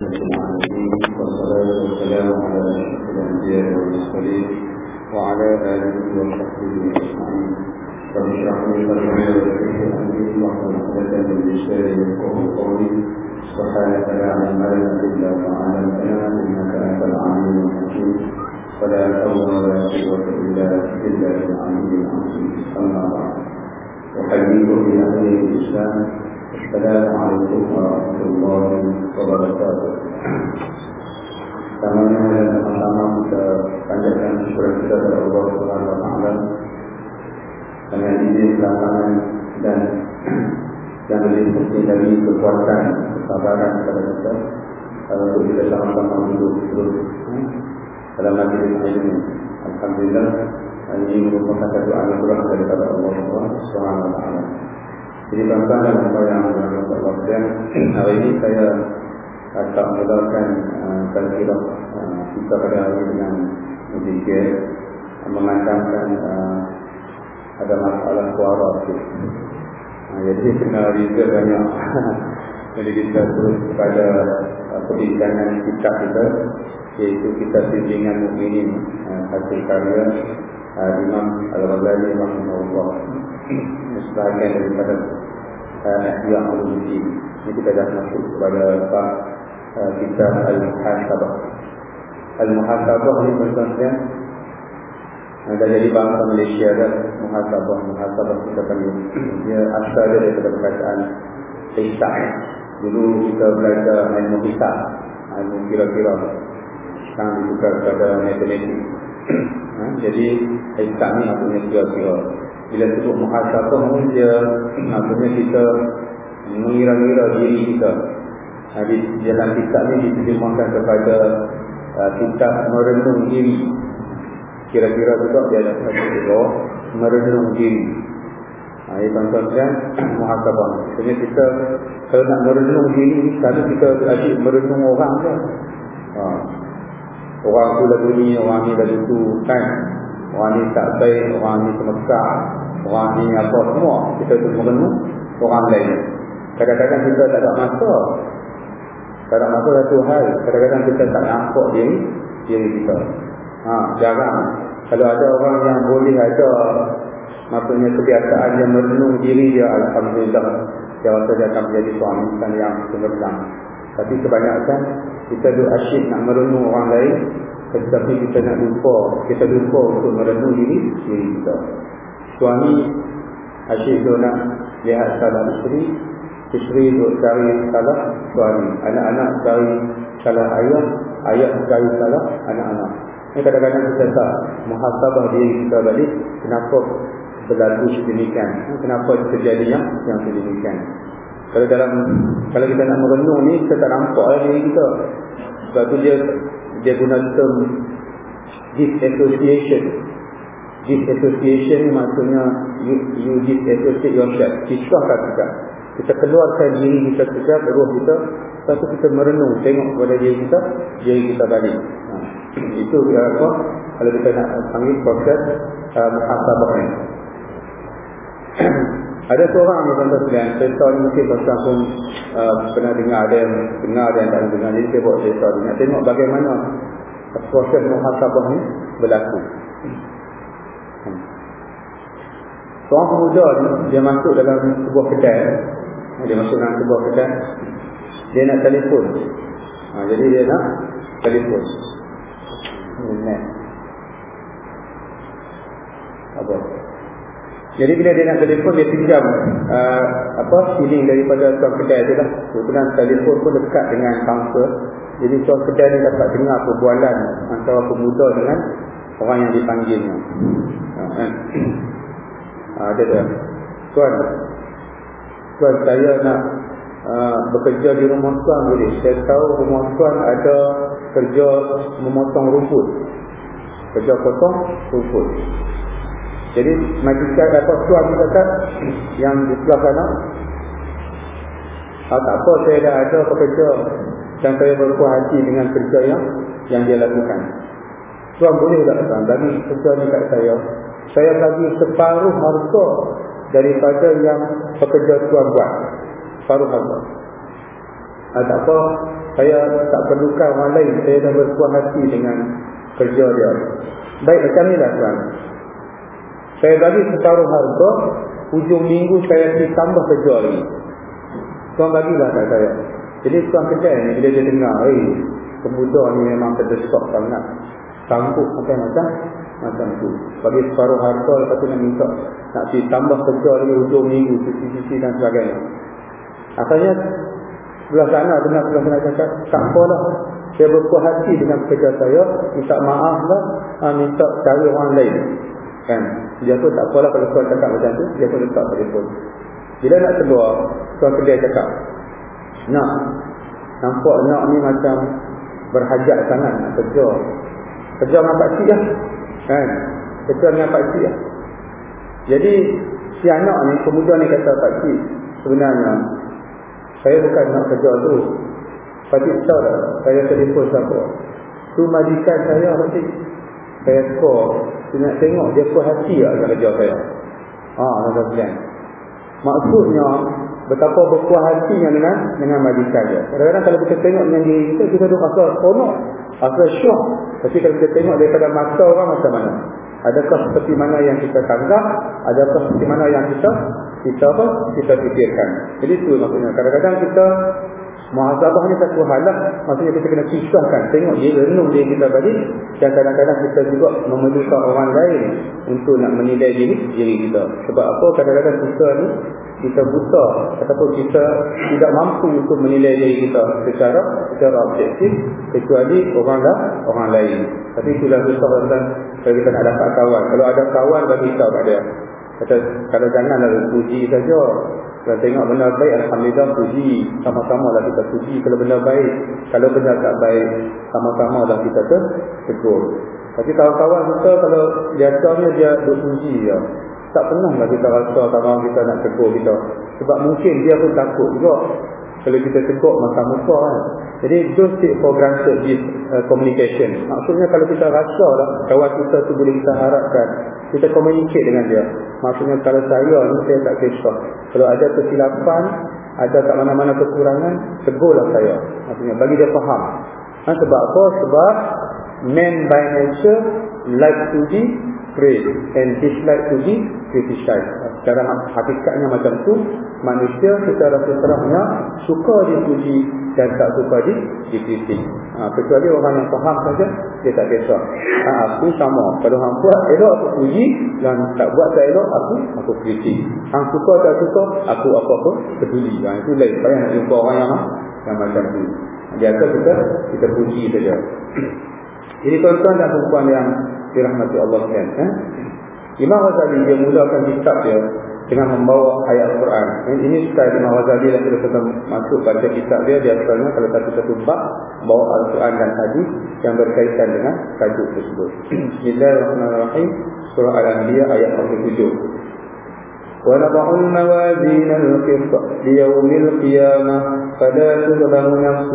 والصلاة والسلام على أشرف الأنبياء والمرسلين وعلى آله وصحبه أجمعين رب اشرح لي صدري ويسر أمري واحلل عقدة من لساني يفقهوا قولي سبحانك لا علم لنا إلا ما علمتنا إنك أنت العليم الحكيم ولا حول ولا قوة إلا بالله العلي العظيم أما بعد أحييكم بأهل الإسلام السلام عليكم ورحمة الله وبركاته Namanya dan sama-sama kita panjatkan syukur kita kepada Allah Subhanahu Wa Taala dengan izin belakangan dan yang lebih penting dari kekuatan kesabaran kepada kita untuk kita sama-sama duduk terus dalam majlis ini. Alhamdulillah ini merupakan satu anugerah daripada Allah Subhanahu Wa Taala. Jadi tuan-tuan dan puan yang berkata hari ini saya akan mulakan uh, kira uh, kita pada hari dengan sedikit uh, mengatakan uh, ada masalah suara. Uh, jadi kena riset banyak. jadi kita terus kepada uh, perbincangan kitab kita iaitu kita bimbingan mukminin uh, hasil karya uh, Imam Al-Ghazali rahimahullah sebahagian daripada Ihya uh, Al-Musi ini kita dah masuk kepada uh, kitab Al-Muhasabah. Al-Muhasabah ni maksudnya ada jadi bahasa Malaysia dah Muhasabah. Muhasabah kita panggil. Dia asal dia daripada perkataan Hisab. Dulu kita belajar ilmu hisab ilmu kira-kira sekarang dibuka kepada matematik. Ha? jadi hisab ni maksudnya kira-kira bila sebut muhasabah ni dia maksudnya kita mengira-ngira diri kita. Di dalam kitab ni diterjemahkan kepada uh, kitab merenung diri. Kira-kira juga dia ada satu merenung diri. Ini tuan-tuan kan muhasabah. Maksudnya kita kalau nak merenung diri kalau kita asyik merenung orang kan. Ha. Orang tu lagu ni, orang ni lagu tu kan. Orang ni tak baik, orang ni semekar, orang ni apa semua. Kita tu merenung orang lain. Kadang-kadang kita tak ada masa. Tak ada masa satu hal. Kadang-kadang kita tak nampak diri, diri kita. Ha, jarang. Kalau ada orang yang boleh ada maksudnya kebiasaan yang merenung diri dia, Alhamdulillah. Dia rasa dia akan menjadi suami yang sebenarnya. Tapi kebanyakan kita duduk asyik nak merenung orang lain. Tetapi kita nak lupa. Kita lupa untuk merenung diri, diri kita. Suami asyik tu nak lihat salah isteri Isteri duk cari salah suami Anak-anak cari salah ayah Ayah cari salah anak-anak Ini kadang-kadang kita tak Muhasabah diri kita balik Kenapa berlaku sedemikian Kenapa terjadi yang, yang sedemikian Kalau dalam Kalau kita nak merenung ni Kita tak nampak lah diri kita Sebab tu dia Dia guna term Disassociation. Disassociation ni maksudnya You, you disassociate yourself. Pisahkan kita. Kita keluarkan diri kita sekejap, roh kita. Lepas tu kita merenung, tengok kepada diri kita Diri kita balik. Ha. Itu dia apa? Kalau kita nak panggil proses uh, Muhasabah ni Ada seorang yang tuan-tuan sekalian Cerita ni mungkin tuan pun uh, Pernah dengar ada yang dengar Ada yang tak dengar Jadi saya buat cerita ni Nak tengok bagaimana Proses muhasabah ni berlaku. Seorang pemuda ni Dia masuk dalam sebuah kedai. Dia masuk dalam sebuah kedai. Dia nak telefon. Ha, jadi dia nak telefon. Net apa jadi bila dia nak telefon dia pinjam uh, apa feeling daripada tuan kedai dia lah kemudian telefon pun dekat dengan kaunter jadi tuan kedai ni dapat dengar perbualan antara pemuda dengan orang yang dipanggilnya ha, kan? ha, dia dah tuan Tuan saya nak uh, bekerja di rumah tuan boleh. Saya tahu rumah tuan ada kerja memotong rumput. Kerja potong rumput. Jadi majikan apa tuan kata yang di sebelah sana. Ah, tak apa saya dah ada pekerja dan saya berpuas hati dengan kerja yang yang dia lakukan. Tuan boleh tak tuan bagi kerja ni kat saya. Saya bagi separuh harga daripada yang pekerja tuan buat. Paruh harga. Tak apa, Saya tak perlukan orang lain. Saya dah berpuas hati dengan kerja dia. Baik macam ni lah tuan. Saya bagi separuh harga. Hujung minggu saya pergi tambah kerja lagi. Tuan bagilah kat saya. Jadi tuan kedai ni bila dia dengar. Eh, pemuda ni memang terdesak sangat. Sanggup macam-macam. Macam tu. Bagi separuh harga lepas tu nak minta. Nak pergi tambah kerja lagi hujung minggu. Sisi-sisi dan sebagainya. Akhirnya sebelah sana dengar sebelah sana cakap tak apalah saya berpuas hati dengan kerja saya minta maaf lah ha, minta cari orang lain kan dia pun tak apalah kalau tuan cakap macam tu dia pun letak telefon bila nak keluar tuan kerja cakap nak nampak nak ni macam berhajat sangat nak kerja kerja dengan pak cik lah kan kerja dengan pak cik lah jadi si anak ni pemuda ni kata pak cik sebenarnya saya bukan nak kerja tu. Tapi tahu tak, saya telefon siapa. Tu majikan saya nanti. Saya call. Saya nak tengok dia puas hati dengan kerja saya. Haa, ah, bilang. Maksudnya, betapa berpuas hatinya dengan dengan majikan dia. Kadang-kadang kalau kita tengok dengan diri kita, kita tu rasa seronok. Rasa syok. Tapi kalau kita tengok daripada mata orang macam mana. Adakah seperti mana yang kita tangkap? Adakah seperti mana yang kita kita apa? Kita fikirkan. Jadi itu maksudnya. Kadang-kadang kita muhasabah ni satu hal lah. Maksudnya kita kena kisahkan. Tengok dia renung dia kita tadi. Dan kadang-kadang kita juga memerlukan orang lain untuk nak menilai diri, diri kita. Sebab apa? Kadang-kadang kita ni kita buta ataupun kita tidak mampu untuk menilai diri kita secara secara objektif kecuali orang dah orang lain. Tapi itulah susah dan kalau kita nak dapat kawan. Kalau ada kawan bagi kat dia. Kata, kalau jangan ada puji saja. Kalau tengok benda baik, Alhamdulillah puji. Sama-sama lah kita puji kalau benda baik. Kalau benda tak baik, sama-sama lah kita tegur. Tapi kawan-kawan kita kalau biasanya dia berpuji ya. Tak pernah lah kita rasa kawan kita nak tegur kita. Sebab mungkin dia pun takut juga. Kalau kita tegur masa muka kan. Jadi don't take for granted this uh, communication. Maksudnya kalau kita rasa lah kawan kita tu boleh kita harapkan kita communicate dengan dia. Maksudnya kalau saya ni saya tak kisah. Kalau ada kesilapan, ada tak mana-mana kekurangan, tegurlah saya. Maksudnya bagi dia faham. Ha, sebab apa? Sebab men by nature like to be praised and dislike to be criticized. Secara hakikatnya macam tu, manusia secara fitrahnya suka dipuji dan tak suka di dikritik. Ha, kecuali orang yang faham saja, dia tak kisah. Ha, aku sama. Kalau orang buat elok, aku puji. Dan tak buat tak elok, aku aku kritik. Hang suka tak suka, aku apa-apa peduli. Ha, itu lain. Saya nak jumpa orang yang, yang macam tu. Biasa kita, kita puji saja. Jadi tuan-tuan dan perempuan yang dirahmati Allah kan. Eh? Imam Ghazali dia mulakan kitab dia dengan membawa ayat Al-Quran. Eh, ini sekali Imam Ghazali yang kita sedang masuk pada kitab dia. Dia asalnya kalau satu-satu bab bawa Al-Quran dan hadis yang berkaitan dengan tajuk tersebut. Bismillahirrahmanirrahim. Surah Al-Anbiya ayat 47. ونضع الموازين القسط ليوم القيامة فلا تظلم نفس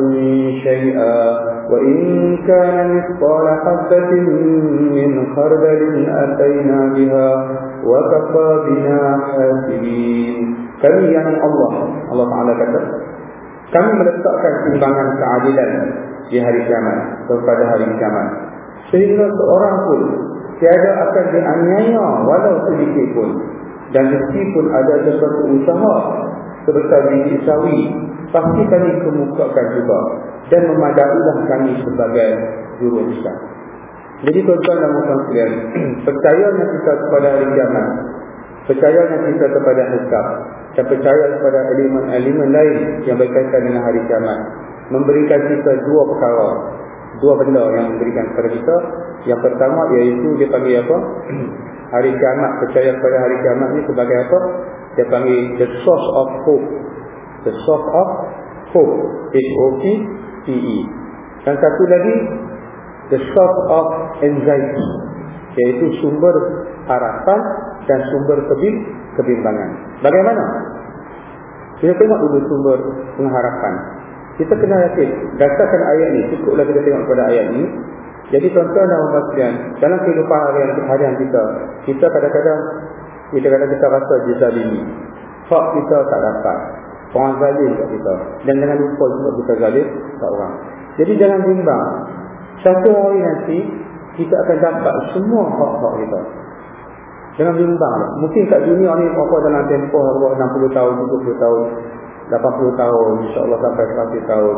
شيئا وإن كان مثقال حبة من خردل أتينا بها وكفى بنا حاسبين kami yang Allah Allah Ta'ala kata kami meletakkan timbangan keadilan di hari kiamat kepada hari kiamat sehingga seorang pun tiada akan dianiaya walau sedikit pun dan meskipun ada sesuatu usaha sebesar biji sawi pasti kami kemukakan juga dan memadailah kami sebagai juru besar jadi tuan-tuan dan puan sekalian percayanya kita kepada hari kiamat percayanya kita kepada hisab dan percaya kepada elemen-elemen lain yang berkaitan dengan hari kiamat memberikan kita dua perkara dua benda yang memberikan kepada kita. Yang pertama iaitu dia panggil apa? Hari kiamat. Percaya kepada hari kiamat ni sebagai apa? Dia panggil the source of hope. The source of hope. H O P T E. Dan satu lagi the source of anxiety. Iaitu sumber harapan dan sumber kebimbangan. Bagaimana? Kita tengok dulu sumber pengharapan kita kena yakin dasarkan ayat ni cukuplah kita tengok pada ayat ni jadi tuan-tuan dan puan dalam kehidupan harian kita, kita kadang-kadang kita kadang kita rasa dizalimi. Hak kita tak dapat. Orang zalim kat kita. Dan jangan lupa sebab kita zalim kat orang. Jadi jangan bimbang. Satu hari nanti, kita akan dapat semua hak-hak kita. Jangan bimbang. Mungkin kat dunia ni apa dalam tempoh 60 tahun, 70 tahun, 80 tahun, insyaAllah sampai 100 tahun.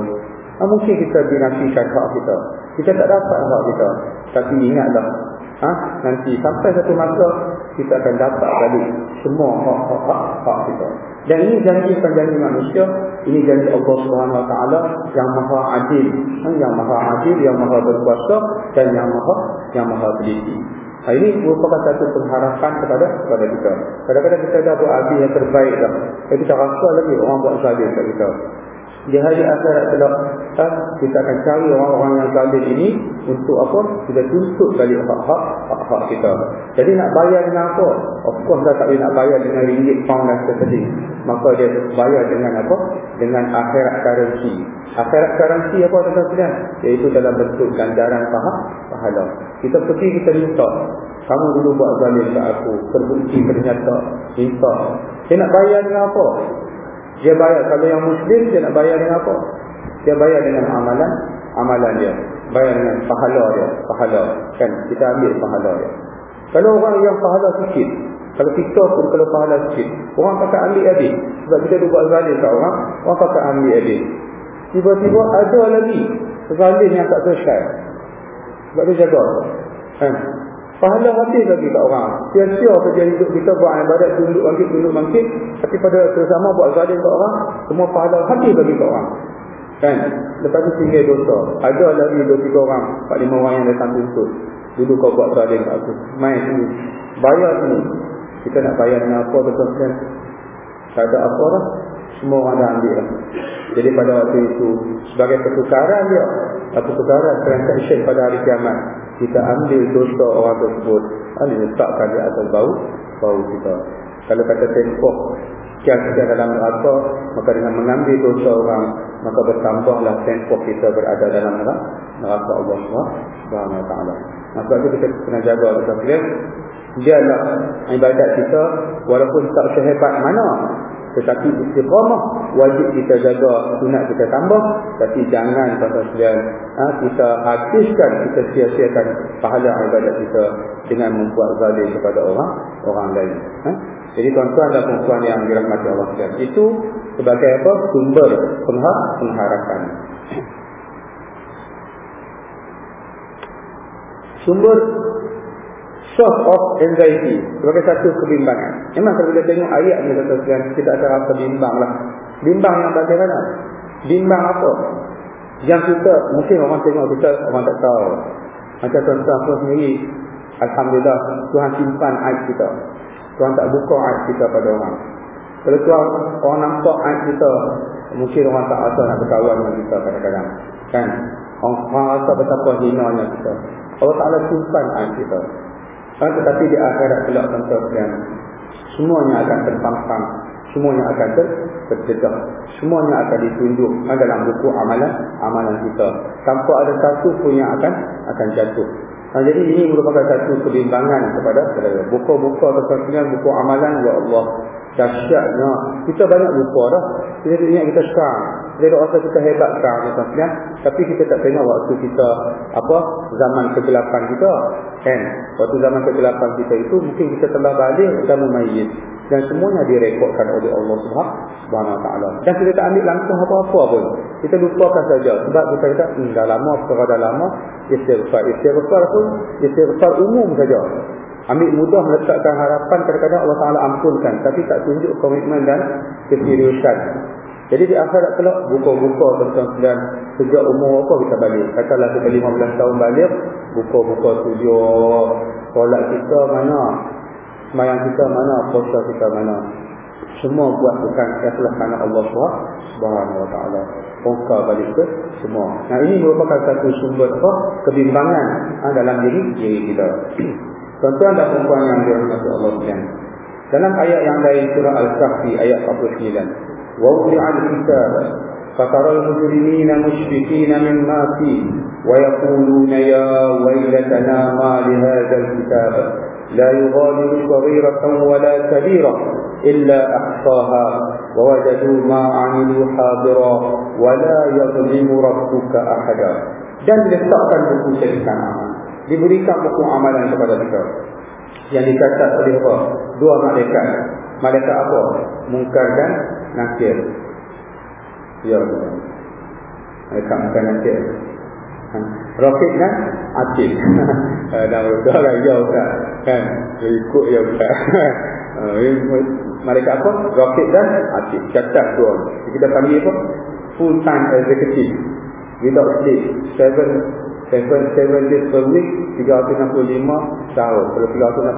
Ha, mungkin kita dinafikan hak kita. Kita tak dapat hak kita. Tapi ingatlah. Ha? Nanti sampai satu masa, kita akan dapat balik semua hak-hak kita. Dan ini janji janji manusia, ini janji Allah Taala yang maha adil, ha? yang maha adil, yang maha berkuasa dan yang maha yang maha teliti. Ha, ini merupakan satu pengharapan kepada kepada kita. Kadang-kadang kita dah buat adil yang terbaik dah. Tapi kita rasa lagi orang buat zalim kat kita. Di hari akhirat kelak ha, kita akan cari orang-orang yang zalim ini untuk apa? Kita tuntut balik hak-hak hak-hak kita. Jadi nak bayar dengan apa? Of course dah tak boleh nak bayar dengan ringgit, pound dan sebagainya. Maka dia bayar dengan apa? Dengan akhirat currency. Akhirat currency apa tuan-tuan Iaitu dalam bentuk ganjaran faham, pahala. Kita pergi kita minta. Kamu dulu buat zalim ke aku. Terbukti ternyata. Minta. Dia nak bayar dengan apa? Dia bayar kalau yang muslim dia nak bayar dengan apa? Dia bayar dengan amalan, amalan dia. Bayar dengan pahala dia, pahala. Kan kita ambil pahala dia. Kalau orang yang pahala sikit, kalau kita pun kalau pahala sikit, orang pakai ambil adik. Sebab kita dulu buat zalim kat orang, orang pakai ambil adik. Tiba-tiba ada lagi zalim yang tak selesai. Sebab dia jaga. Kan? Pahala habis lagi kat orang. Sia-sia kerja hidup kita buat ibadat tunduk bangkit, tunduk bangkit. Tapi pada bersama buat zalim kat orang, semua pahala habis lagi kat orang. Kan? Lepas tu tinggal dosa. Ada lagi dua tiga orang, empat lima orang yang datang tuntut. Dulu kau buat zalim kat aku. Main sini. Bayar sini. Kita nak bayar dengan apa betul-betul? Tak ada apa lah. Semua orang dah ambil. Jadi pada waktu itu, sebagai pertukaran dia, pertukaran transaction pada hari kiamat, kita ambil dosa orang tersebut. Ha, diletakkan di atas bau bau kita. Kalau kata tempoh sekian-sekian dalam neraka maka dengan mengambil dosa orang maka bertambahlah tempoh kita berada dalam neraka Allah taala. Maka itu kita kena jaga sekalian dialah ibadat kita walaupun tak sehebat mana tetapi istiqamah wajib kita jaga sunat kita tambah. Tapi jangan sekalian ha, kita habiskan kita sia-siakan pahala ibadat kita dengan membuat zalim kepada orang orang lain ha? jadi tuan-tuan dan puan yang dirahmati Allah sekalian itu sebagai apa? Sumber pengharapan. Sumber source of anxiety sebagai satu kebimbangan. Memang kalau kita tengok ayat ni kita ada rasa bimbang lah. Bimbang yang bagaimana? Bimbang apa? Yang kita, mungkin orang tengok kita, orang tak tahu. Macam tuan-tuan aku sendiri, Alhamdulillah, Tuhan simpan aib kita. Tuhan tak buka aib kita pada orang. Kalau Tuhan, orang nampak aib kita, mungkin orang tak rasa nak berkawan dengan kita kadang-kadang. Kan? Orang, orang rasa betapa hinanya kita. Allah Ta'ala simpan aib kita. Ha, tetapi di akhirat kelak tuan-tuan semuanya akan terpampang, semuanya akan ter terdedah, semuanya akan ditunjuk ha, dalam buku amalan amalan kita. Tanpa ada satu pun yang akan akan jatuh. Ha, jadi ini merupakan satu kebimbangan kepada buku-buku tuan-tuan buku amalan ya Allah dahsyatnya. Kita banyak lupa dah. Kita ingat kita sekarang. Tak rasa kita hebat sekarang. Misalnya. Tapi kita tak tengok waktu kita, apa, zaman kegelapan kita. Kan? Waktu zaman kegelapan kita itu, mungkin kita telah balik dan memayit. Dan semuanya direkodkan oleh Allah Subhanahu Taala. Dan kita tak ambil langsung apa-apa pun. Kita lupakan saja. Sebab kita kata, hmm, dah lama, perkara dah lama. Istighfar. Istighfar pun, istighfar umum saja. Ambil mudah meletakkan harapan kadang-kadang Allah Ta'ala ampunkan. Tapi tak tunjuk komitmen dan keseriusan. Jadi di akhirat kelak buka-buka sembilan sejak umur apa kita balik. Katalah kita 15 tahun balik. Buka-buka studio. Solat kita mana. Semayang kita mana. Puasa kita mana. Semua buat bukan ikhlas kerana Allah Subhanahu wa taala. Buka balik ke semua. Nah ini merupakan satu sumber apa? kebimbangan ha, dalam diri diri kita. Tuan-tuan dan perempuan yang dirahmati Allah sekalian. Dalam ayat yang lain surah Al-Kahfi ayat 49. Wa wudi'al kitab fatara al-mujrimina mushfiqina mimma fi wa yaquluna ya waylatana ma li hadzal kitab لا يغادر صغيرة ولا كبيرة إلا أحصاها ووجدوا ما عملوا حاضرا ولا يظلم ربك أحدا dan letakkan buku catatan amal diberikan buku amalan kepada kita yang dicatat oleh apa? dua malaikat malaikat apa? mungkar dan nakir. Ya malaikat mungkar nakir. Rokit kan? Atik Dan udah lah Ya Ustaz. Kan? Ikut ya Ustaz. Mereka apa? Rokit dan Atik Catat tu. Kita panggil apa? Full time executive. Without sleep. Seven Seven Seven days per week 365 tahun. Kalau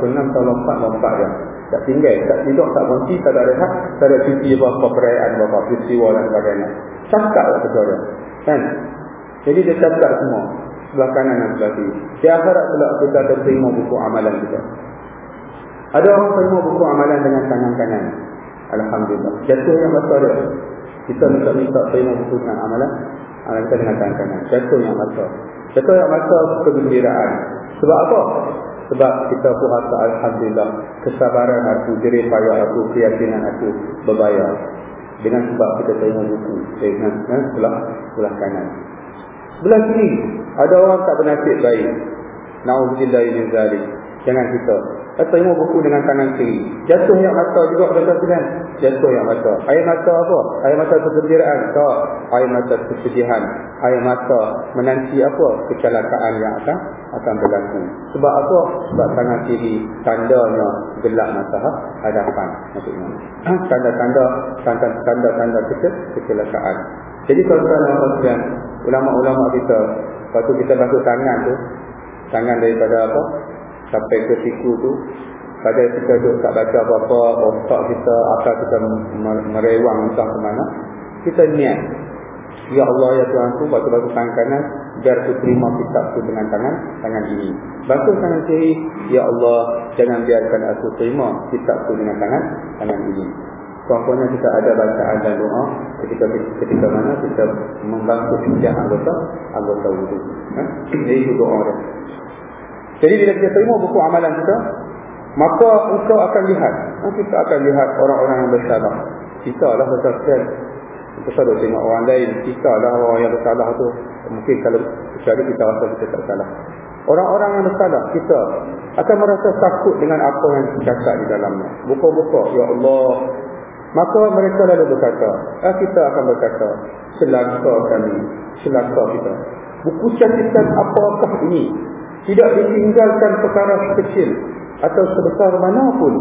366 tahun lompat Lompat je tak tinggal, tak tidur, tak berhenti, tak ada rehat, tak ada cuti apa-apa perayaan, apa-apa peristiwa dan sebagainya. Cakap lah saudara. Kan? Jadi dia catat semua sebelah kanan dan sebelah kiri. Di akhirat pula kita terima buku amalan kita. Ada orang terima buku amalan dengan tangan kanan. Alhamdulillah. Jatuh yang besar dia. Kita minta minta terima buku dengan amalan. Amalan kita dengan tangan kanan. Jatuh yang besar. Jatuh yang besar kegembiraan. Sebab apa? Sebab kita pun rasa Alhamdulillah. Kesabaran aku, jerih payah aku, keyakinan aku berbayar. Dengan sebab kita terima buku. Dengan sebelah, sebelah kanan. Belah kiri ada orang tak bernasib baik. Nauzubillah min zalik. Jangan kita. Atau ilmu buku dengan kanan kiri. Jatuh yang mata juga pada tuan Jatuh yang mata. Air mata apa? Air mata kegembiraan. Tak. Air mata kesedihan. Air mata menanti apa? Kecelakaan yang akan akan berlaku. Sebab apa? Sebab kanan kiri tandanya gelap mata hadapan. Maksudnya. Tanda-tanda tanda-tanda kecelakaan. Jadi tuan-tuan ulama-ulama kita, waktu kita basuh tangan tu, tangan daripada apa? Sampai ke siku tu, pada kita duduk tak baca apa-apa, otak kita, akal kita merewang entah ke mana, kita niat. Ya Allah, Ya Tuhan tu, waktu basuh tangan kanan, biar aku terima kitab tu dengan tangan, tangan ini. Basuh tangan kiri, Ya Allah, jangan biarkan aku terima kitab tu dengan tangan, tangan ini. Contohnya kita ada bacaan dan doa ketika ketika mana kita membantu setiap anggota anggota wudhu. Ha? Ini doa dia. Jadi bila kita terima buku amalan kita, maka engkau akan lihat, ha? kita akan lihat orang-orang yang bersalah. Kita lah bersalah. Kita selalu tengok orang lain, kita lah orang yang bersalah tu. Mungkin kalau kecuali kita rasa kita tak salah. Orang-orang yang bersalah, kita akan merasa takut dengan apa yang tercatat di dalamnya. Buka-buka, Ya Allah, Maka mereka lalu berkata, ah, kita akan berkata, selaka kami, selaka kita. Buku catatan apakah ini? Tidak ditinggalkan perkara kecil atau sebesar manapun.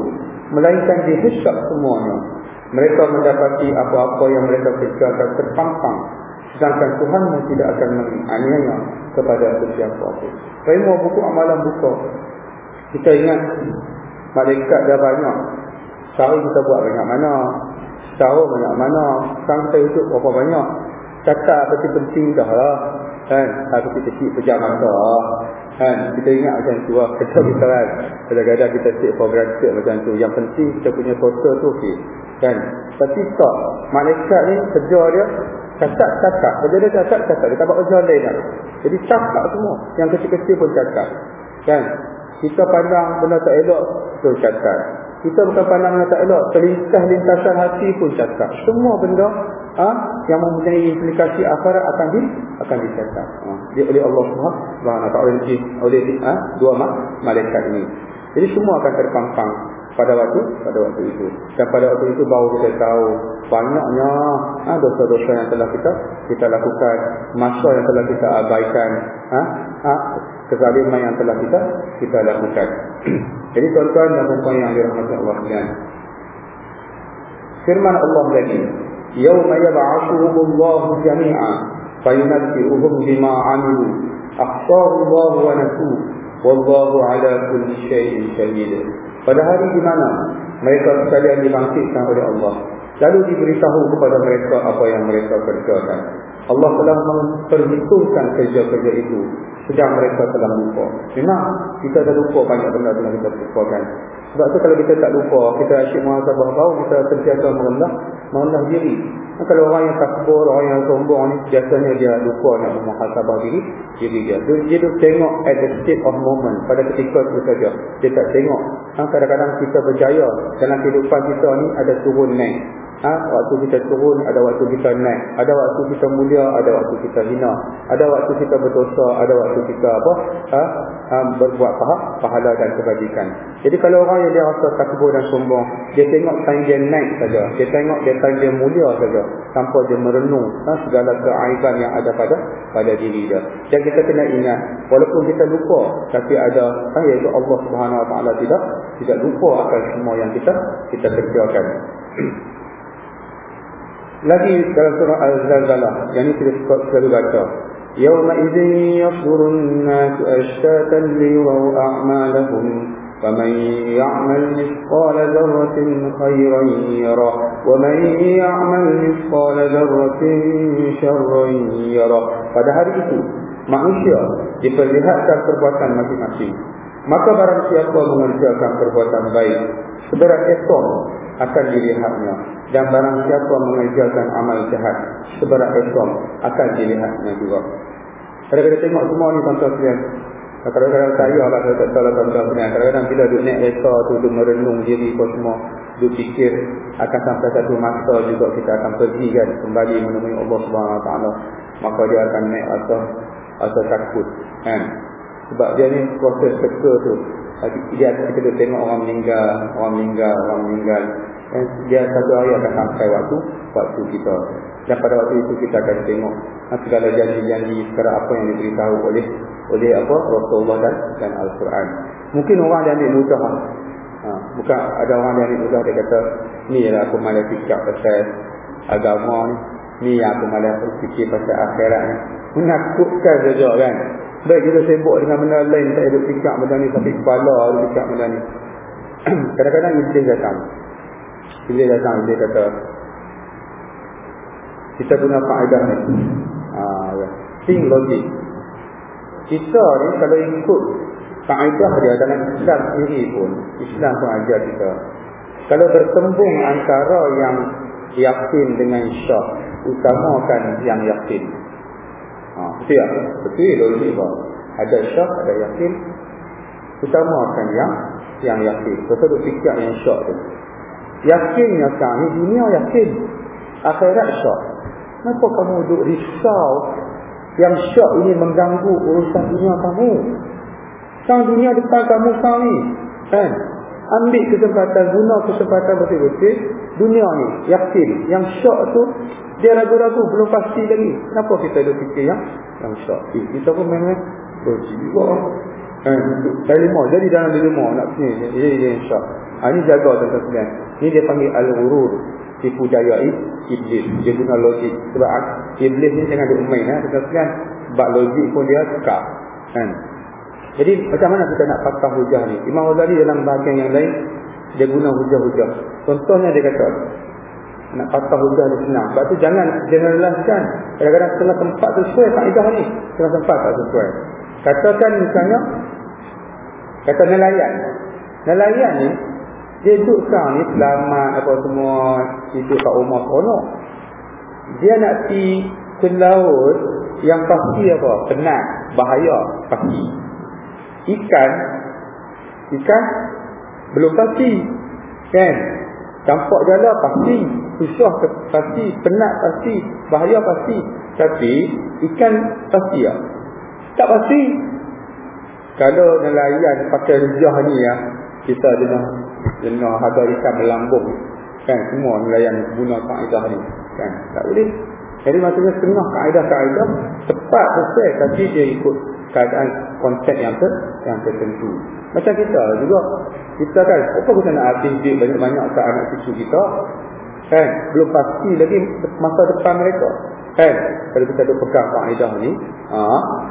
Melainkan dihisap semuanya. Mereka mendapati apa-apa yang mereka kerjakan terpampang. Sedangkan Tuhan tidak akan menganiaya kepada sesiapa pun. Terima buku amalan buka. Kita ingat, malaikat dah banyak Sehari kita buat banyak mana Sehari banyak mana kita hidup berapa banyak Catat penting-penting dah lah kan Satu kecil pejam masa kan? Kita ingat macam tu lah. Kita kan kadang-kadang kita take for granted macam tu. Yang penting kita punya foto tu okey. Kan? Tapi tak malaikat ni kerja dia catat-catat kerja dia catat-catat dia tak buat kerja lain lah jadi catat semua. Yang kecil-kecil pun catat kan? Kita pandang benda tak elok tu catat kita bukan pandang yang tak elok. Terlintas lintasan hati pun cakap. Semua benda ha, yang mempunyai implikasi akhirat akan di akan dicatat. Ha, dia oleh Allah Subhanahu wa taala oleh ha, dua malaikat ini. Jadi semua akan terpampang pada waktu pada waktu itu. Dan pada waktu itu baru kita tahu banyaknya ha, dosa-dosa ha, yang telah kita kita lakukan, masa yang telah kita abaikan, ha, ha, kezaliman yang telah kita kita lakukan. Jadi tuan-tuan dan puan yang dirahmati Allah sekalian. Firman Allah lagi, "Yauma yab'atsuhum Allah jami'a fayunabbi'uhum bima 'amilu." Akhsaru Allah wa nasu wallahu 'ala kulli syai'in shahid. Pada hari di mana mereka sekalian dibangkitkan oleh Allah, lalu diberitahu kepada mereka apa yang mereka kerjakan. Allah telah memperhitungkan kerja-kerja itu sedang mereka telah lupa. Memang kita dah lupa banyak benda yang kita lupakan. Sebab tu kalau kita tak lupa, kita asyik muhasabah bahawa kita sentiasa merendah, merendah diri. Dan kalau orang yang takbur, orang yang sombong ni, biasanya dia lupa nak muhasabah diri, diri dia. Dia, tu tengok at the state of moment, pada ketika itu saja. Dia tak tengok. Kadang-kadang kita berjaya dalam kehidupan kita ni ada turun naik. Ha? Waktu kita turun, ada waktu kita naik. Ada waktu kita mulia, ada waktu kita hina. Ada waktu kita berdosa, ada waktu kita apa? Ha? Ha? Berbuat pahala, pahala dan kebajikan. Jadi kalau orang yang dia rasa takbur dan sombong, dia tengok time dia naik saja. Dia tengok dia time dia mulia saja. Tanpa dia merenung ha? segala keaiban yang ada pada pada diri dia. Dan kita kena ingat, walaupun kita lupa, tapi ada, ha? iaitu Allah Subhanahu Wa Taala tidak tidak lupa akan semua yang kita kita kerjakan. lagi dalam surah Al-Zalzalah yang ini kita selalu baca. Yawma idzin yasdurun nas ashtatan liyuraw a'malahum faman ya'mal mithqala dharratin khayran yara wa man ya'mal mithqala pada hari itu manusia diperlihatkan perbuatan masing-masing. Maka barang siapa mengerjakan perbuatan baik seberat atom akan dilihatnya dan barang siapa mengerjakan amal jahat seberat atom akan dilihatnya juga. Kadang-kadang tengok semua ni tuan-tuan kadang-kadang saya lah saya tak tahu lah tuan-tuan kadang-kadang bila duduk naik kereta tu duduk merenung diri pun semua duduk fikir akan sampai satu masa juga kita akan pergi kan kembali menemui Allah SWT maka dia akan naik atau atau takut kan sebab dia ni proses teka tu. Dia kita tengok orang meninggal orang meninggal orang meninggal. Dan dia satu hari akan sampai waktu waktu kita. Dan pada waktu itu kita akan tengok segala janji-janji sekarang apa yang diberitahu oleh oleh apa Rasulullah dan, dan Al-Quran. Mungkin orang yang ambil mudah ha, bukan ada orang yang ambil mudah dia kata ni lah aku malah fikir pasal agama ni. Ni yang aku malah fikir pasal akhirat ni. Menakutkan saja kan Baik kita sibuk dengan benda lain tak ada fikir benda ni tapi kepala ada fikir benda ni. Kadang-kadang iblis datang. Iblis datang dia kata kita guna faedah ni. Ah ya. Think logic. Kita ni kalau ikut faedah dia dalam Islam sendiri pun Islam pun ajar kita. Kalau bertembung antara yang yakin dengan syak utamakan yang yakin. Ha, tak? Betul logik apa? Ada syak, ada yakin. Utamakan yang yang yakin. Betul tu fikir yang syak tu. Yakinnya sekarang ni dunia yakin. Akhirat syak. Kenapa kamu duduk risau yang syak ini mengganggu urusan dunia kamu? Sang dunia depan kamu sekarang ni. Kan? Ambil kesempatan, guna kesempatan betul-betul. Dunia ni, yakin. Yang syak tu, dia ragu-ragu belum pasti lagi. Kenapa kita ada fikir yang yang syak? Eh, kita pun memang berji juga. Eh, lima. Jadi dalam lima nak sini. Jadi dia yang syak. Ha, ini jaga tuan-tuan. Ini dia panggil al-urur. Tipu daya iblis. Dia guna logik. Sebab iblis ni jangan dia main. Ha, tuan-tuan. Sebab logik pun dia suka. Kan? Jadi macam mana kita nak patah hujah ni? Imam Ghazali dalam bahagian yang lain. Dia guna hujah-hujah. Contohnya dia kata nak patah hujah ni senang. Sebab tu jangan generaliskan. Kadang-kadang setelah tempat sesuai kaedah ni. Setelah tempat tak sesuai. Katakan misalnya. Kata nelayan. Nelayan ni. Dia duduk sekarang ni. Selamat apa semua. Hidup kat rumah seronok. Dia nak pergi ke laut. Yang pasti apa? Penat. Bahaya. Pasti. Ikan. Ikan. Belum pasti. Kan? Campak jala pasti, susah pasti, penat pasti, bahaya pasti. Tapi ikan pasti ya. Tak pasti. Kalau nelayan pakai rejah ni ya, kita jenuh jenuh harga ikan melambung. Kan semua nelayan guna kaedah ni. Kan? Tak boleh. Jadi maksudnya setengah kaedah-kaedah tepat sesuai tapi dia ikut keadaan konsep yang ter, yang tertentu. Macam kita juga. Kita kan, apa kita nak duit banyak-banyak ke anak cucu kita? Kan? Belum pasti lagi masa depan mereka. Kan? Kalau kita ada pegang kaedah ni, ha,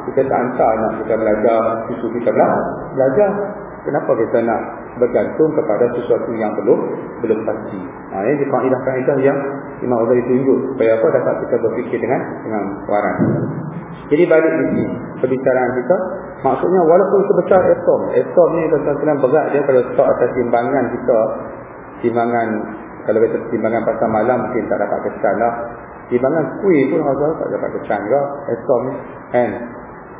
kita tak hantar anak kita belajar, cucu kita belajar. Kenapa kita nak bergantung kepada sesuatu yang belum belum pasti. Ha, ini di kaedah-kaedah yang Imam Ghazali tunjuk. Supaya apa? Dapat kita berfikir dengan dengan waras. Jadi balik di sini perbicaraan kita. Maksudnya walaupun sebesar atom, atom ni tuan-tuan berat dia kalau letak atas timbangan kita. Timbangan kalau kita timbangan pasal malam mungkin tak dapat kesan lah. Timbangan kuih pun rasa tak dapat kesan ke atom ni kan?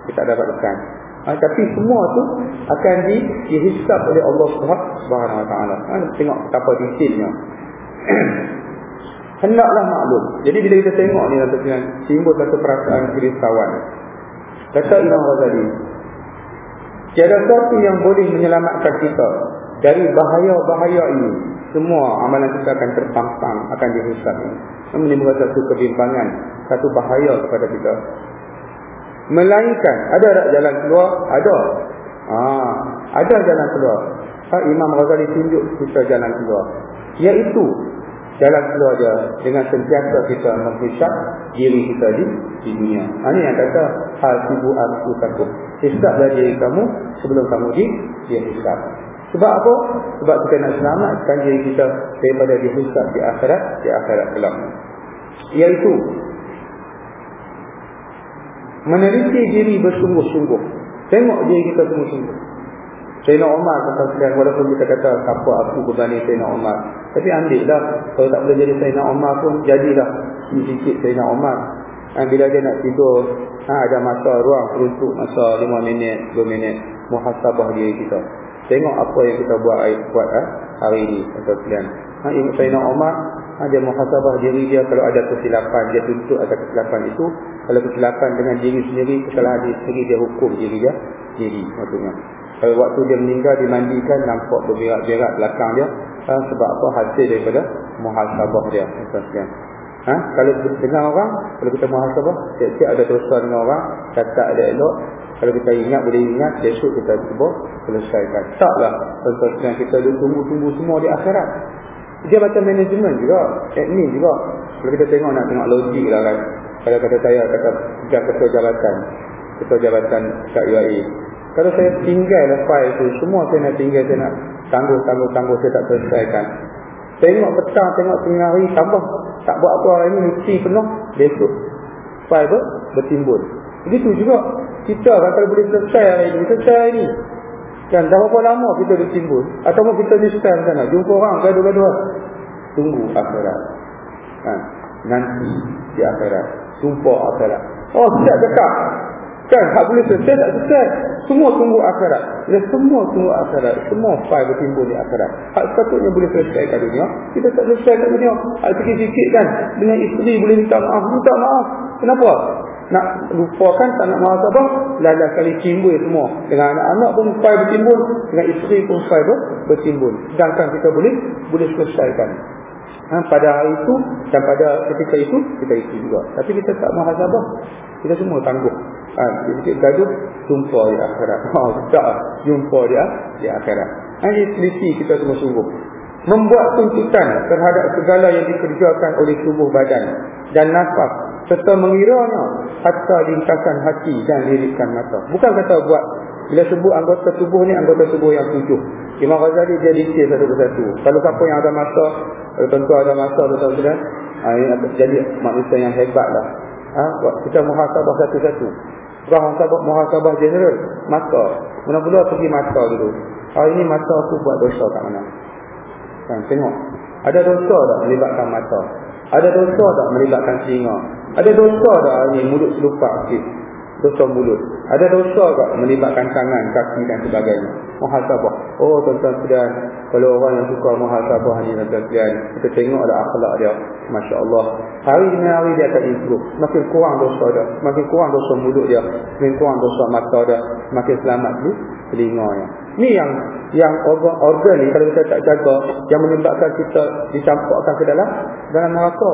Kita tak dapat kesan ha, tapi semua tu akan di, dihisap oleh Allah Subhanahu Wa Taala. Ha, tengok betapa detailnya. Hendaklah maklum. Jadi bila kita tengok ni nanti timbul satu perasaan kerisauan. Kata Imam Ghazali, tiada sesuatu yang boleh menyelamatkan kita dari bahaya-bahaya ini. Semua amalan kita akan terpampang, akan dihisap. Ini menimbulkan satu kebimbangan, satu bahaya kepada kita. Melainkan ada tak jalan keluar? Ada. Ha, ada jalan keluar. Ha, Imam Ghazali tunjuk kita jalan keluar. Iaitu jalan keluar dia dengan sentiasa kita menghisap diri kita di, di dunia. Ha, ini yang kata hal sibu aku takut. Hisaplah diri kamu sebelum kamu di dia hisap. Sebab apa? Sebab kita nak selamatkan diri kita daripada dihisap di akhirat, di akhirat kelak. Iaitu meneliti diri bersungguh-sungguh. Tengok diri kita sungguh-sungguh. Sayyidina Umar kata sekalian walaupun kita kata siapa aku berbanding Sayyidina Umar. Tapi ambil lah. Kalau tak boleh jadi Sayyidina Umar pun jadilah sedikit Sayyidina Umar. Bila dia nak tidur, ha, ada masa ruang untuk masa 5 minit, 2 minit. Muhasabah diri kita. Tengok apa yang kita buat buat ha, hari ini. Kata sekalian. Ha, Sayyidina Umar dia muhasabah diri dia kalau ada kesilapan dia tuntut atas kesilapan itu kalau kesilapan dengan diri sendiri kesalahan diri sendiri dia hukum diri dia diri maksudnya kalau waktu dia meninggal dimandikan nampak berberak-berak belakang dia ha, sebab apa hasil daripada muhasabah dia maksudnya Ha? Kalau dengan orang, kalau kita muhasabah, siap-siap ada dosa dengan orang, kata ada elok, kalau kita ingat boleh ingat, besok kita cuba selesaikan. Taklah, tentu kita tunggu-tunggu semua di akhirat. Dia macam manajemen juga, admin juga. Kalau kita tengok nak tengok logik lah kan. Kalau kata saya kata ketua jabatan, ketua jabatan kat UAE. Kalau saya tinggal file tu, semua saya nak tinggal, saya nak tangguh-tangguh-tangguh, saya tak selesaikan. Tengok petang, tengok tengah hari, tambah. Tak buat apa hari ni, mesti penuh, besok. File tu bertimbul. Begitu juga, kita kalau boleh selesai hari ni, selesai hari ni. Kan dah berapa lama kita bertimbul Atau kita di stand sana Jumpa orang gaduh-gaduh Tunggu akhirat. Kan? Nanti di akhirat. Jumpa akhirat. Oh siap dekat Kan tak boleh selesai tak selesai? Semua tunggu akhirat. Bila semua tunggu akhirat. Semua file bertimbul di akhirat. Hak sepatutnya boleh selesai kat dunia. Kita tak selesai kat dunia. Hak sikit-sikit kan Dengan isteri boleh minta maaf. Minta maaf. Kenapa? Nak lupakan tak nak muhasabah lalah kali timbul semua. Dengan anak-anak pun fai bertimbul. Dengan isteri pun fai bertimbul. Sedangkan kita boleh boleh selesaikan. Ha, pada hari itu dan pada ketika itu kita itu juga. Tapi kita tak muhasabah kita semua tangguh. Ha, sedikit gaduh jumpa di akhirat. Ha, tak. Jumpa dia di akhirat. Ha, ini seliti kita semua sungguh. Membuat tuntutan terhadap segala yang dikerjakan oleh tubuh badan. Dan nafas serta mengiranya hatta lingkasan hati dan lirikan mata. Bukan kata buat bila sebut anggota tubuh ni anggota tubuh yang tujuh. Imam Ghazali dia detail satu persatu. Kalau siapa yang ada masa, tentu ada masa. Ha, ini jadi manusia yang hebat lah. Ha, kita muhasabah satu-satu. Muhasabah, muhasabah general. Mata. Mula-mula pergi mata dulu. Hari ini mata aku buat dosa kat mana. Kan, tengok. Ada dosa tak melibatkan mata? Ada dosa tak melibatkan telinga? Ada dosa tak ni mulut lupa sikit? Dosa mulut. Ada dosa tak melibatkan tangan, kaki dan sebagainya? Muhasabah. Oh tuan-tuan sekalian, kalau orang yang suka muhasabah ni tuan-tuan kita tengok ada akhlak dia. Masya Allah. Hari demi hari dia akan improve. Makin kurang dosa dia. Makin kurang dosa mulut dia. Makin kurang dosa mata dia. Makin selamat ni telinganya. Ni yang yang organ, organ ni kalau kita tak jaga yang menyebabkan kita dicampurkan ke dalam dalam neraka.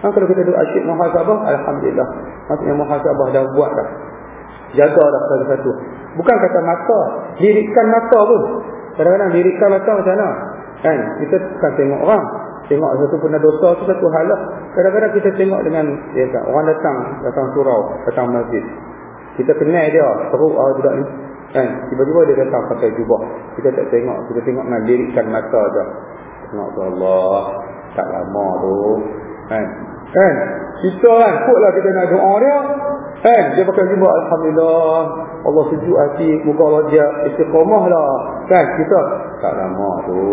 Ha, kalau kita duduk asyik muhasabah, Alhamdulillah. Maksudnya muhasabah dah buat dah. Jaga dah satu-satu. Bukan kata mata. Lirikkan mata pun. Kadang-kadang lirikkan mata macam mana? Kan? Kita kan tengok orang. Tengok satu pernah dosa tu satu hal lah. Kadang-kadang kita tengok dengan ya orang datang, datang surau, datang masjid. Kita kenal dia, teruk ah budak ni. Kan? Tiba-tiba dia datang pakai jubah. Kita tak tengok. Kita tengok nak lirikkan mata je. Tengok tu Allah. Tak lama tu. Kan? Kan? Kita kan. Kutlah kita nak doa dia. Kan? Dia pakai jubah. Alhamdulillah. Allah sejuk hati. Muka Allah dia istiqamah lah. Kan? Kita. Tak lama tu.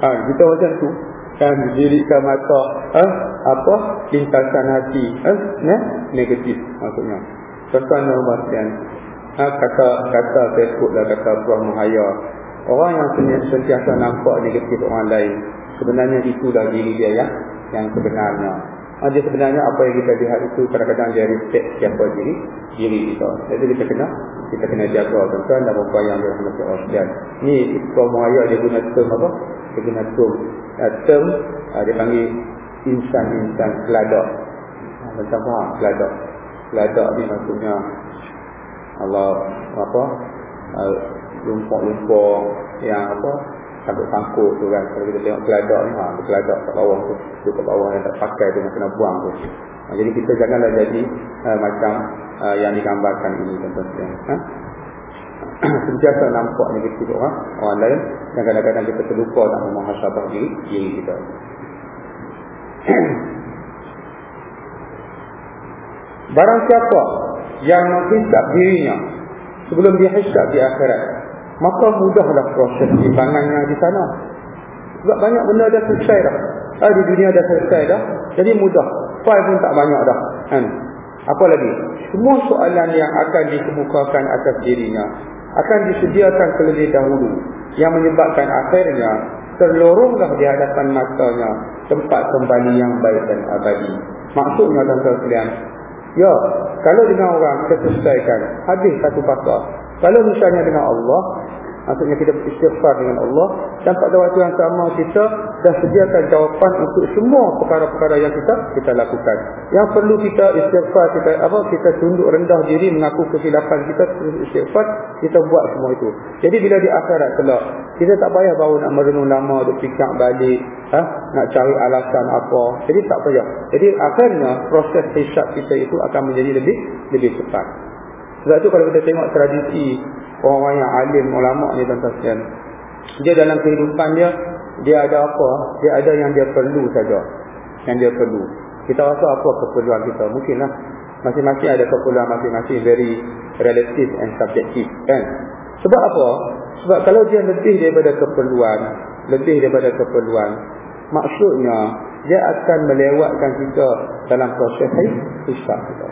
Kan? Kita macam tu. Kan? Lirikkan mata. Ha? Apa? Lintasan hati. Ha? Ne? Negatif. Maksudnya. Tuan-tuan dan ha, kata kata Facebook dan kata Puan Muhaya orang yang sentiasa nampak negatif orang lain sebenarnya itulah diri dia yang yang sebenarnya. Ha, dia sebenarnya apa yang kita lihat itu kadang-kadang dia respect siapa diri diri kita. Jadi kita kena kita kena jaga tuan-tuan dan puan yang dirahmati Allah sekalian ni Puan Muhaya dia guna term apa? Dia guna term uh, term uh, dia panggil insan-insan keladak. Ha, macam faham keladak. Keladak ni maksudnya Allah apa uh, lumpur-lumpur yang apa sangkut-sangkut tu kan. Kalau kita tengok keladak ni ha, keladak kat bawah tu tu kat bawah yang tak pakai tu kena buang tu. Ha, jadi kita janganlah jadi uh, macam uh, yang digambarkan ini contohnya ha? sentiasa nampak negatif orang orang lain yang kadang-kadang kita terlupa nak memuhasabah diri diri kita. Barang siapa yang menghisap dirinya sebelum dia hisap di akhirat. Maka mudahlah proses timbangannya di sana. Sebab banyak benda dah selesai dah. Ah, di dunia dah selesai dah. Jadi mudah. File pun tak banyak dah. Kan? Apa lagi? Semua soalan yang akan dikemukakan atas dirinya akan disediakan terlebih dahulu. Yang menyebabkan akhirnya terloronglah di hadapan matanya tempat kembali yang baik dan abadi. Maksudnya tuan-tuan Ya, kalau dengan orang kita selesaikan habis satu pasal. Kalau misalnya dengan Allah, Maksudnya kita beristighfar dengan Allah dan pada waktu yang sama kita dah sediakan jawapan untuk semua perkara-perkara yang kita kita lakukan. Yang perlu kita istighfar kita apa kita tunduk rendah diri mengaku kesilapan kita istighfar kita buat semua itu. Jadi bila di akhirat kelak kita tak payah baru nak merenung lama untuk fikir balik ha? nak cari alasan apa. Jadi tak payah. Jadi akhirnya proses hisab kita itu akan menjadi lebih lebih cepat. Sebab itu kalau kita tengok tradisi orang-orang yang alim ulama ni tuan sekalian dia dalam kehidupan dia dia ada apa? Dia ada yang dia perlu saja. Yang dia perlu. Kita rasa apa keperluan kita? Mungkinlah. Masing-masing ada keperluan masing-masing. Very relative and subjective kan? Sebab apa? Sebab kalau dia lebih daripada keperluan lebih daripada keperluan maksudnya dia akan melewatkan kita dalam proses hisab kita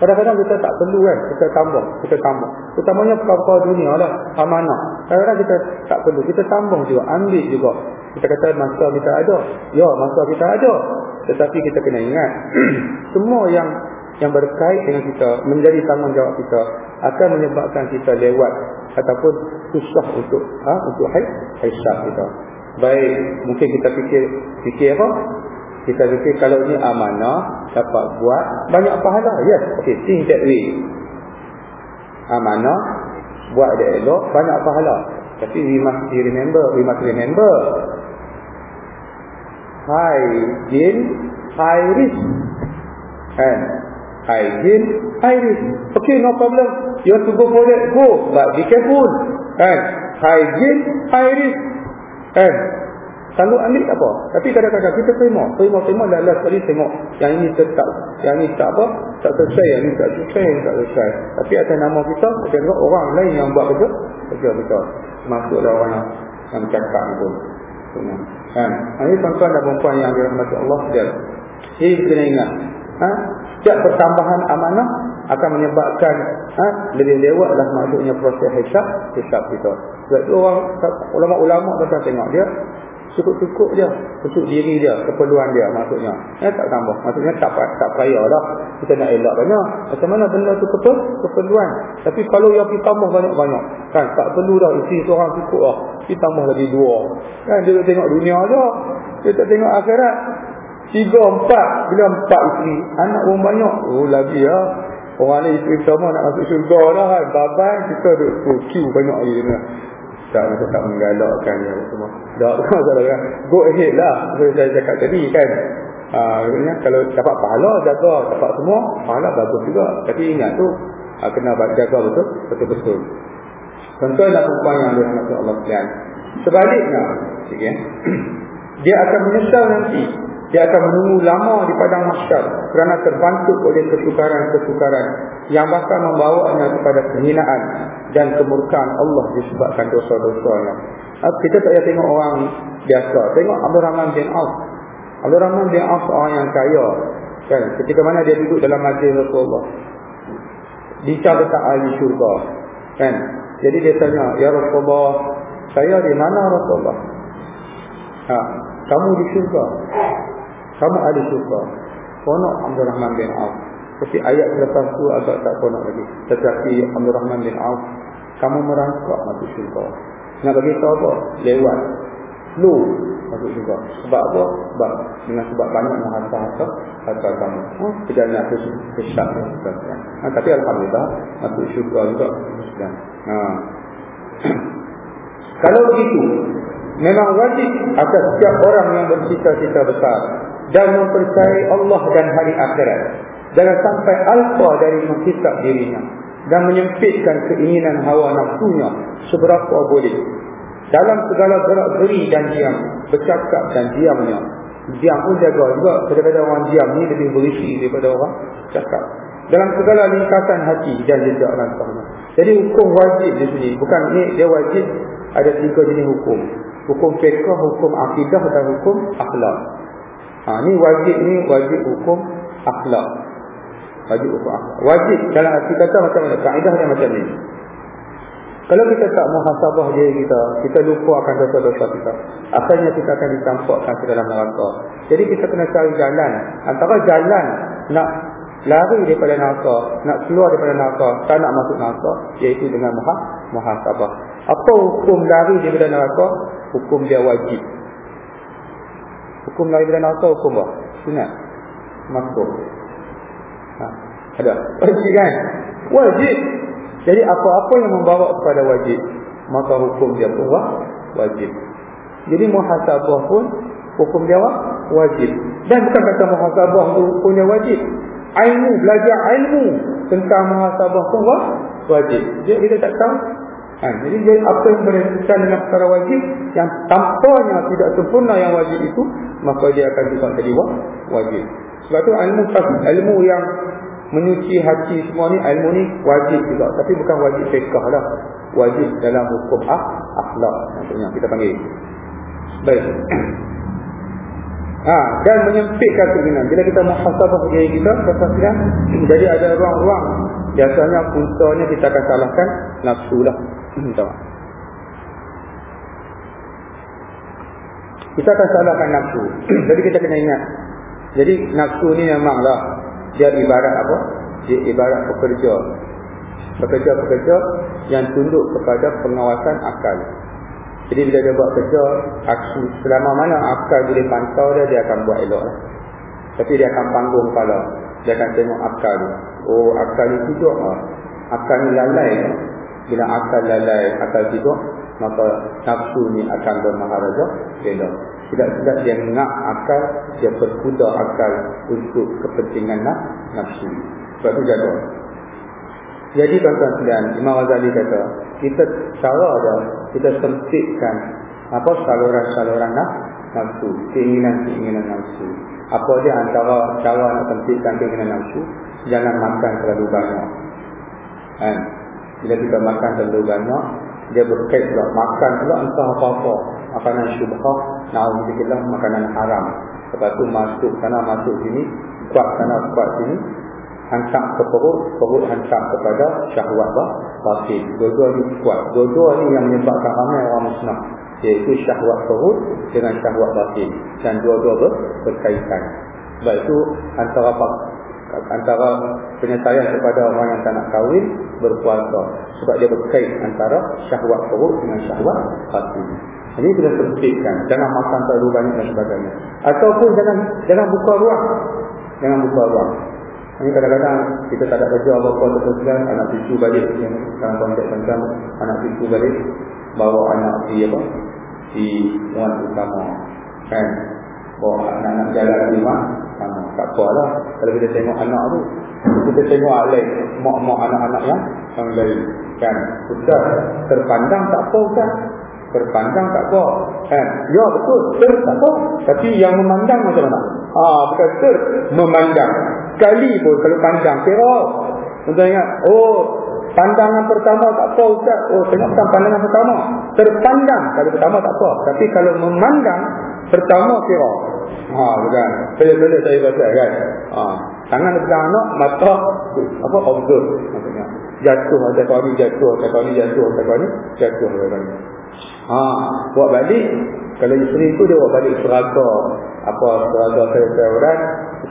Kadang-kadang kita tak perlu kan Kita tambah Kita tambah Utamanya perkara dunia lah Amanah. Kadang-kadang kita tak perlu Kita tambah juga Ambil juga. Kita kata masa kita ada? Ya masa kita ada. Tetapi kita kena ingat Semua yang yang berkait dengan kita Menjadi tanggungjawab kita Akan menyebabkan kita lewat Ataupun susah untuk ha, Untuk hisab kita. Baik Mungkin kita fikir Fikir apa kita fikir kalau ini amanah dapat buat banyak pahala. Yes okay think that way. Amanah buat dia elok banyak pahala. Tapi we must remember we must remember. High gain high risk and high gain high risk okay no problem. You have to go for that. Go but be careful. And high gain high risk and Selalu ambil apa. Tapi kadang-kadang kita terima. Terima-terima dan last kali tengok. Yang ini tetap. Yang ini tak apa. Tak selesai. Yang ini tak selesai. Yang tak selesai. Tapi atas nama kita. Kita tengok orang lain yang buat kerja. Kerja kita. Masuklah orang yang, yang cakap itu. Kan? Ini tuan-tuan dan perempuan yang dirahmati Allah. Jadi kena ingat. Ha? Setiap pertambahan amanah akan menyebabkan ha, lebih lewatlah maksudnya proses hisap hisap kita. Sebab itu orang ulama-ulama tuan tengok dia cukup-cukup dia untuk diri dia keperluan dia maksudnya. Eh, tak tambah. Maksudnya tak tak payah dah. Kita nak elak banyak. Macam mana benda tu betul keperluan? Tapi kalau yang kita tambah banyak-banyak kan tak perlu dah isi seorang cukup lah kita tambah lagi dua. Kan dia tengok dunia je. Dia tak tengok akhirat. Tiga empat. Bila empat isteri anak pun banyak. Oh lagi lah orang ni isteri pertama nak masuk syurga dah kan. Babai kita duduk queue banyak lagi tak macam tak menggalakkan ya semua. Tak masalah kan. Go ahead lah. Seperti saya cakap tadi kan. Uh, kalau dapat pahala jaga dapat semua pahala bagus juga. Tapi ingat tu uh, kena jaga betul betul-betul. Contohnya perempuan yang dirahmati Allah sekalian. Sebaliknya, okay, dia akan menyesal nanti. Dia akan menunggu lama di padang mahsyar kerana terbantuk oleh kesukaran-kesukaran yang bakal membawanya kepada kehinaan dan kemurkaan Allah disebabkan dosa-dosanya. Ah, kita tak payah tengok orang biasa. Tengok Abdul Rahman bin Auf. Abdul Rahman bin Auf orang yang kaya. Kan? Ketika mana dia duduk dalam majlis Rasulullah. Bincang tentang ahli syurga. Kan? Jadi dia tanya, Ya Rasulullah, saya di mana Rasulullah? Ha, kamu di syurga. Kamu ahli syurga. Konok Abdul Rahman bin Auf. Tapi ayat selepas tu agak tak konok lagi. Tetapi Abdul Rahman bin Auf, kamu merangkak masuk syurga. Nak bagi tahu apa? Lewat. Lu masuk syurga. Sebab apa? Sebab dengan sebab banyak menghasa-hasa harta kamu. Ha? Perjalanan ke kesyak. Ha, tapi Alhamdulillah masuk syurga juga. Ha. Kalau begitu, memang wajib atas setiap orang yang bercita-cita besar dan mempercayai Allah dan hari akhirat. Jangan sampai alfa dari menghisap dirinya dan menyempitkan keinginan hawa nafsunya seberapa boleh. Dalam segala gerak-geri dan diam, bercakap dan diamnya. Diam pun jaga juga. Kadang-kadang orang diam ni lebih berisi daripada orang cakap. Dalam segala lingkasan hati dan jejak rantaunya. Jadi hukum wajib di sini. Bukan ni dia wajib ada tiga jenis hukum. Hukum fiqah, hukum akidah dan hukum akhlak. Ha, ni wajib ni wajib hukum akhlak. Wajib hukum akhlak. Wajib dalam arti kata macam mana? Kaedah dia macam ni. Kalau kita tak muhasabah diri kita, kita lupa akan dosa-dosa kita. Akhirnya kita akan ditampakkan ke dalam neraka. Jadi kita kena cari jalan. Antara jalan nak lari daripada neraka, nak keluar daripada neraka, tak nak masuk neraka, iaitu dengan muha muhasabah. Apa hukum lari daripada neraka? Hukum dia wajib. Hukum lari daripada neraka hukum apa? Sunat. Masuk. Ha. Ada. Wajib kan? Wajib. Jadi apa-apa yang membawa kepada wajib, maka hukum dia pun wajib. Jadi muhasabah pun hukum dia wajib. Dan bukan kata muhasabah tu punya wajib ilmu belajar ilmu tentang muhasabah pun wajib. Jadi kita tak tahu. Ha, jadi apa yang berkaitan dengan perkara wajib yang tampaknya tidak sempurna yang wajib itu maka dia akan juga jadi wajib. Sebab tu ilmu ilmu yang menyuci hati semua ni ilmu ni wajib juga tapi bukan wajib fiqh lah. Wajib dalam hukum ah, akhlak maksudnya kita panggil. Baik. Ha, dan menyempitkan keinginan. Bila kita muhasabah diri kita, kepastian jadi ada ruang-ruang. Biasanya puntanya kita akan salahkan nafsu lah. Kita akan salahkan nafsu. jadi kita kena ingat. Jadi nafsu ni memanglah dia ibarat apa? Dia ibarat pekerja. Pekerja-pekerja yang tunduk kepada pengawasan akal. Jadi bila dia buat kerja, aksi selama mana akal boleh pantau dia, dia akan buat elok lah. Tapi dia akan panggung kepala. Dia akan tengok akal. Oh, akal ni tidur lah. Akal ni lalai. Bila akal lalai, akal tidur, maka nafsu ni akan bermaharaja elok. Tidak-tidak dia ngak akal, dia berkuda akal untuk kepentingan nafsu. Sebab itu jaga. Jadi tuan-tuan sekalian, Imam Ghazali kata, kita cara dia, kita sempitkan apa saluran-saluran nak nafsu, keinginan-keinginan nafsu. Apa dia antara cara nak sempitkan keinginan nafsu? Jangan makan terlalu banyak. Kan? Bila kita makan terlalu banyak, dia berkait pula makan pula entah apa-apa. Makanan syubhah, na'udzubillah makanan haram. Lepas tu masuk sana, masuk sini, kuat sana, kuat sini, hantar ke perut, perut hantar kepada syahwat bah, batin. Dua-dua ni kuat. Dua-dua ni yang menyebabkan ramai orang musnah. Iaitu syahwat perut dengan syahwat batin. Dan dua-dua ber berkaitan. Sebab itu antara antara penyelesaian kepada orang yang tak nak kahwin berpuasa. Sebab dia berkait antara syahwat perut dengan syahwat batin. Ini kita sempitkan. Jangan makan terlalu banyak dan sebagainya. Ataupun jangan jangan buka ruang. Jangan buka ruang. Ini kadang-kadang kita tak ada kerja apa-apa teruskan anak cucu balik yang dalam konteks macam anak cucu balik bawa anak di apa di muat utama kan bawa anak-anak jalan rumah sama. Tak apalah kalau kita tengok anak tu. Kita tengok lain mak-mak anak-anak yang yang lain. Kan? Ustaz terpandang tak apa Ustaz. Terpandang tak apa. Kan? Ya betul. Ter tak apa. Tapi yang memandang macam mana? Ah, bukan ter memandang. Sekali pun kalau pandang kira. Tuan ingat, oh pandangan pertama tak apa Ustaz. Oh tengok pandangan pertama. Terpandang kalau pertama tak apa. Tapi kalau memandang pertama kira. Ha bukan. Bila-bila saya baca kan. Ha tangan pegang anak, mata apa observe maksudnya. Jatuh ada ni jatuh, ada kau ni jatuh, ada kau ni jatuh ada ni. Ha buat balik kalau isteri tu dia buat balik seraka apa seraka saya orang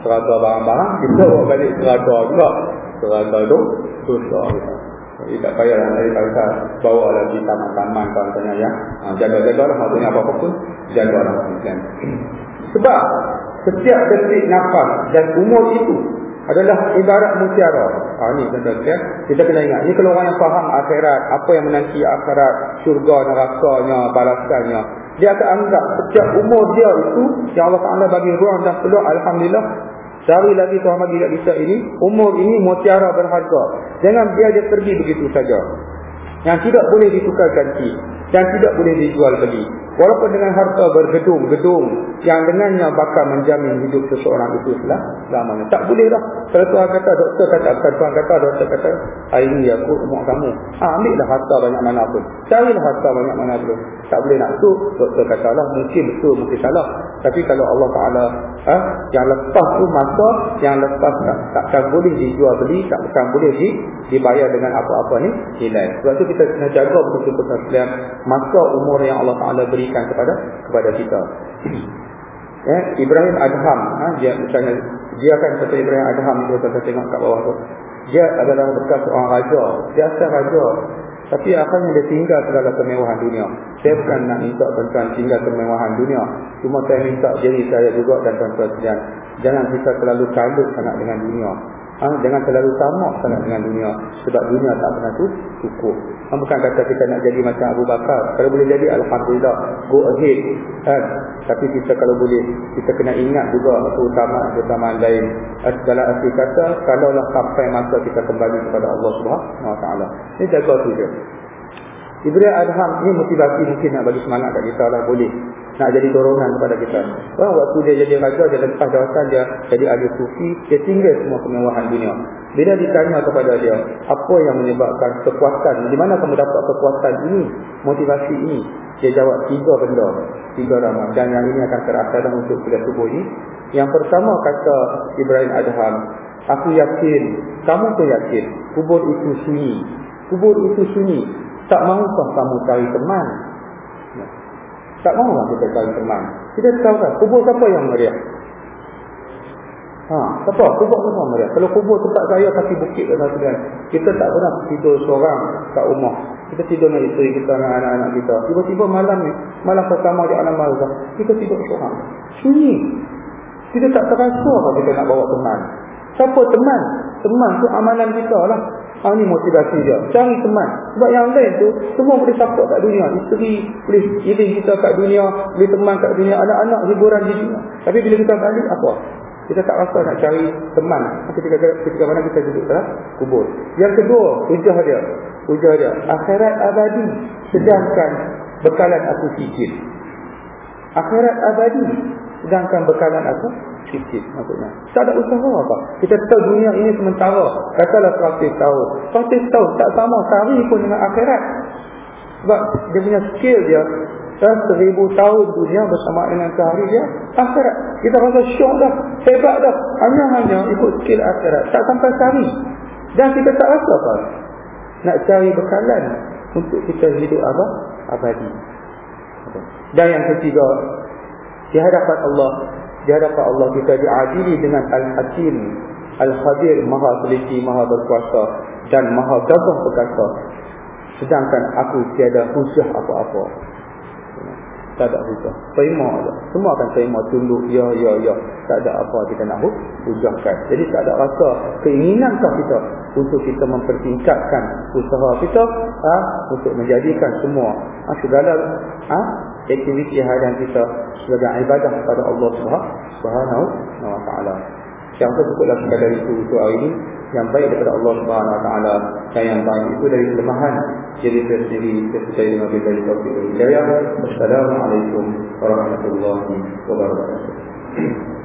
seraka barang-barang kita buat balik seraka juga seraka tu susah jadi tak payah lah dari kata bawa lagi taman-taman kalau tanya ya ha, jaga-jaga lah maksudnya apa-apa pun jaga lah sebab setiap detik nafas dan umur itu adalah ibarat mutiara. Ha, ni tuan-tuan ya. Kita kena ingat. Ini kalau orang yang faham akhirat, apa yang menanti akhirat, syurga, nerakanya, balasannya. Dia akan anggap setiap umur dia itu, yang Allah Ta'ala bagi ruang dan peluang, Alhamdulillah, Cari lagi Tuhan bagi kat kita ini, umur ini mutiara berharga. Jangan biar dia pergi begitu saja. Yang tidak boleh ditukar ganti. Yang tidak boleh dijual beli. Walaupun dengan harta bergedung-gedung yang dengannya bakal menjamin hidup seseorang itu setelah lamanya. Tak boleh dah. Kalau Tuhan kata, doktor kata, bukan Tuhan kata, doktor kata, hari ini aku umur kamu. Ha, ambil lah harta banyak mana pun. Carilah harta banyak mana pun. Tak boleh nak tu, doktor kata lah, mungkin betul, mungkin salah. Tapi kalau Allah Ta'ala, ha, yang lepas tu masa, yang lepas tak, takkan boleh dijual beli, takkan boleh di, dibayar dengan apa-apa ni, nilai. Sebab tu kita kena jaga betul-betul masa umur yang Allah Ta'ala beri berikan kepada kepada kita. Ya, Ibrahim Adham, ha, dia misalnya dia kan seperti Ibrahim Adham itu kita tengok kat bawah tu. Dia adalah bekas seorang raja, dia asal raja. Tapi akhirnya dia tinggal segala kemewahan dunia. Saya bukan nak minta tuan-tuan tinggal kemewahan dunia. Cuma saya minta diri saya juga dan tuan-tuan Jangan kita terlalu kalut sangat dengan dunia. Ha, jangan terlalu tamak sangat dengan dunia. Sebab dunia tak pernah tu cukup. Ha, bukan kata kita nak jadi macam Abu Bakar. Kalau boleh jadi, Alhamdulillah. Go ahead. Ha, tapi kita kalau boleh, kita kena ingat juga keutamaan-keutamaan lain. Dalam asli kata, kalaulah sampai masa kita kembali kepada Allah SWT. Ini jaga tu je. Ibrahim Adham ni motivasi mungkin nak bagi semangat kat kita lah boleh nak jadi dorongan kepada kita. Wah, waktu dia jadi raja, dia lepas jawatan dia jadi ahli sufi, dia tinggal semua kemewahan dunia. Bila ditanya kepada dia, apa yang menyebabkan kekuatan, di mana kamu dapat kekuatan ini, motivasi ini? Dia jawab tiga benda, tiga ramah. Dan yang ini akan terasa dalam untuk kuliah subuh ini. Yang pertama kata Ibrahim Adham, aku yakin, kamu pun yakin, kubur itu sunyi. Kubur itu sunyi. Tak mahukah kamu cari teman? Tak mahu lah kita cari teman. Kita tahu kan, kubur siapa yang meriah? Ha, siapa? Kubur siapa meriah? Kalau kubur tempat saya kasih bukit ke satu kan, kita tak pernah tidur seorang kat rumah. Kita tidur dengan isteri kita, dengan anak-anak kita. Tiba-tiba malam ni, malam pertama di alam malam, kita tidur seorang. Sunyi. Kita tak terasa kalau kita nak bawa teman. Siapa teman? Teman tu amalan kita lah. Ha, ini motivasi dia. Cari teman. Sebab yang lain tu, semua boleh support kat dunia. Isteri boleh iring kita kat dunia. Boleh teman kat dunia. Anak-anak hiburan di dunia. Tapi bila kita balik, apa? Kita tak rasa nak cari teman. Ketika, ketika mana kita duduk dalam kubur. Yang kedua, hujah dia. Hujah dia. Akhirat abadi. Sedangkan bekalan aku sikit. Akhirat abadi. Sedangkan bekalan aku sikit maksudnya. Tak ada usaha apa. Kita tahu dunia ini sementara. Katalah 100 tahun. 100 tahun tak sama sehari pun dengan akhirat. Sebab dia punya skill dia seribu tahun dunia bersama dengan sehari dia akhirat. Kita rasa syok dah. Hebat dah. Hanya-hanya ikut skill akhirat. Tak sampai sehari. Dan kita tak rasa apa. Nak cari bekalan untuk kita hidup apa? Abadi. Dan yang ketiga, di hadapan Allah di hadapan Allah kita diadili dengan Al-Hakim Al-Khadir Maha Teliti Maha Berkuasa dan Maha Gagah Perkasa. Sedangkan aku tiada khusus apa-apa. Tak ada hujah terima aja. Semua akan terima. Tunduk ya ya ya. Tak ada apa kita nak hujahkan. Jadi tak ada rasa keinginan kita untuk kita mempertingkatkan usaha kita ha, untuk menjadikan semua ha, segala ha, aktiviti harian kita sebagai ibadah kepada Allah Subhanahu wa taala. Yang tersebutlah sekadar itu untuk hari ini Yang baik daripada Allah Subhanahu Wa Taala yang baik itu dari kelemahan Jadi saya sendiri percaya dengan Bila Taufiq dan Hidayah. Wassalamualaikum Warahmatullahi Wabarakatuh